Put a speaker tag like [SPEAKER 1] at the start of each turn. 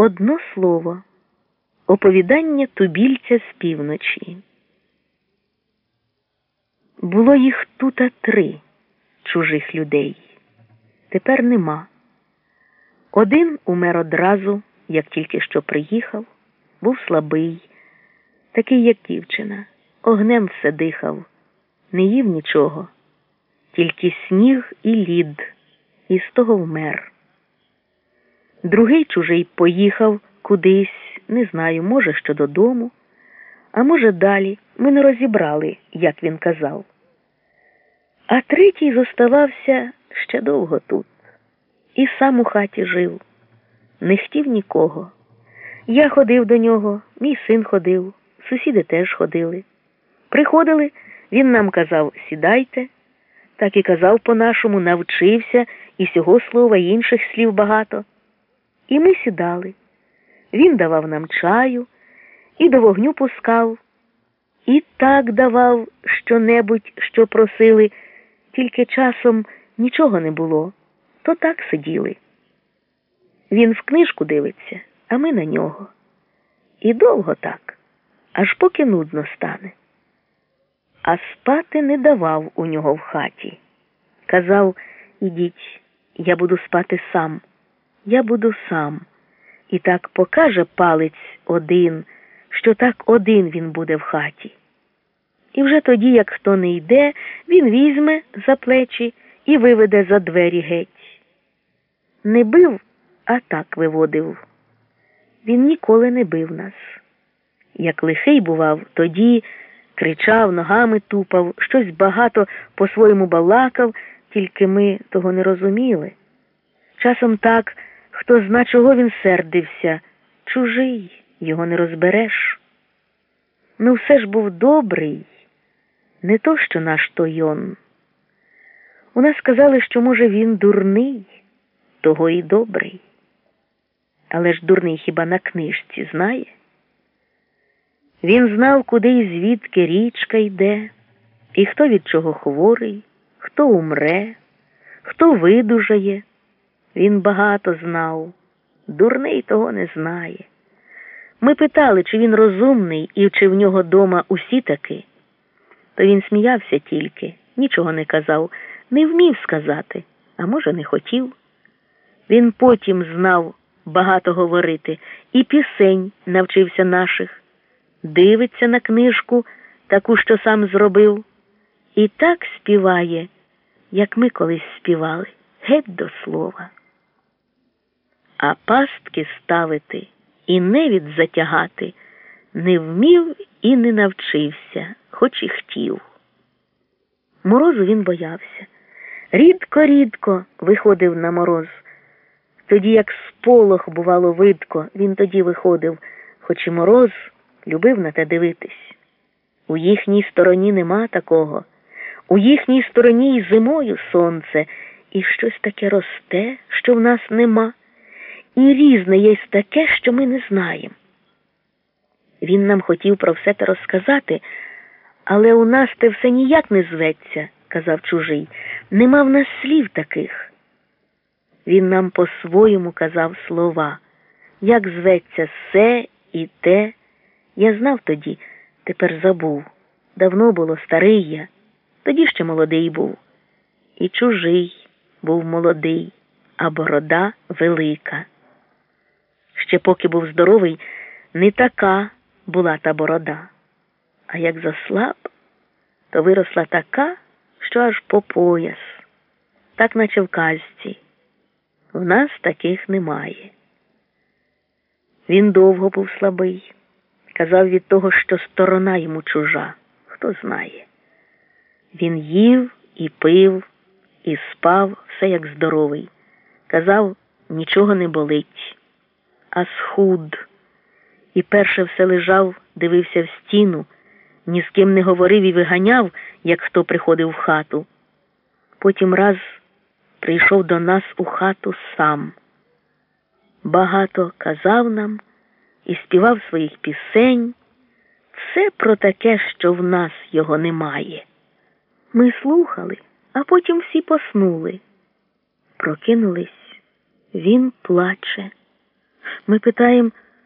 [SPEAKER 1] Одно слово оповідання тубільця з півночі. Було їх тута три чужих людей. Тепер нема. Один умер одразу, як тільки що приїхав, був слабий, такий, як дівчина, огнем все дихав, не їв нічого, тільки сніг і лід, і з того вмер. Другий чужий поїхав кудись, не знаю, може, що додому, а може, далі. Ми не розібрали, як він казав. А третій зоставався ще довго тут. І сам у хаті жив, не хотів нікого. Я ходив до нього, мій син ходив, сусіди теж ходили. Приходили, він нам казав сідайте, так і казав по-нашому, навчився і сього слова, і інших слів багато. І ми сідали. Він давав нам чаю і до вогню пускав, і так давав що-небудь, що просили, тільки часом нічого не було, то так сиділи. Він в книжку дивиться, а ми на нього. І довго так, аж поки нудно стане. А спати не давав у нього в хаті. Казав ідіть, я буду спати сам, я буду сам. І так покаже палець один, що так один він буде в хаті. І вже тоді, як хто не йде, він візьме за плечі і виведе за двері геть. Не бив, а так виводив. Він ніколи не бив нас. Як лихий бував, тоді кричав, ногами тупав, щось багато по-своєму балакав, тільки ми того не розуміли. Часом так, хто зна, чого він сердився, чужий, його не розбереш. Ну, все ж був добрий, не то, що наш Тойон. У нас сказали, що, може, він дурний, того і добрий. Але ж дурний хіба на книжці знає? Він знав, куди і звідки річка йде, і хто від чого хворий, хто умре, хто видужає. Він багато знав, дурний того не знає. Ми питали, чи він розумний і чи в нього дома усі таки. То він сміявся тільки, нічого не казав, не вмів сказати, а може, не хотів. Він потім знав багато говорити і пісень навчився наших, дивиться на книжку, таку, що сам зробив, і так співає, як ми колись співали, геть до слова. А пастки ставити і невід затягати не вмів і не навчився, хоч і хотів. Морозу він боявся. Рідко, рідко виходив на мороз. Тоді, як сполох, бувало, видко, він тоді виходив, хоч і мороз любив на те дивитись. У їхній стороні нема такого. У їхній стороні й зимою сонце, і щось таке росте, що в нас нема, і різне є таке, що ми не знаємо. Він нам хотів про все те розказати, але у нас те все ніяк не зветься, казав чужий. Нема в нас слів таких. Він нам по-своєму казав слова, як зветься все і те. Я знав тоді, тепер забув. Давно було старий я, тоді ще молодий був. І чужий був молодий, а борода велика. Ще поки був здоровий, не така була та борода. А як заслаб, то виросла така, що аж по пояс, так наче в казці. В нас таких немає. Він довго був слабий, казав від того, що сторона йому чужа, хто знає. Він їв і пив, і спав все як здоровий. Казав, нічого не болить, а схуд. І перше все лежав, дивився в стіну, ні з ким не говорив і виганяв, як хто приходив в хату. Потім раз прийшов до нас у хату сам. Багато казав нам і співав своїх пісень, все про таке, що в нас його немає. Ми слухали, а потім всі поснули. Прокинулись, він плаче. Ми питаємо,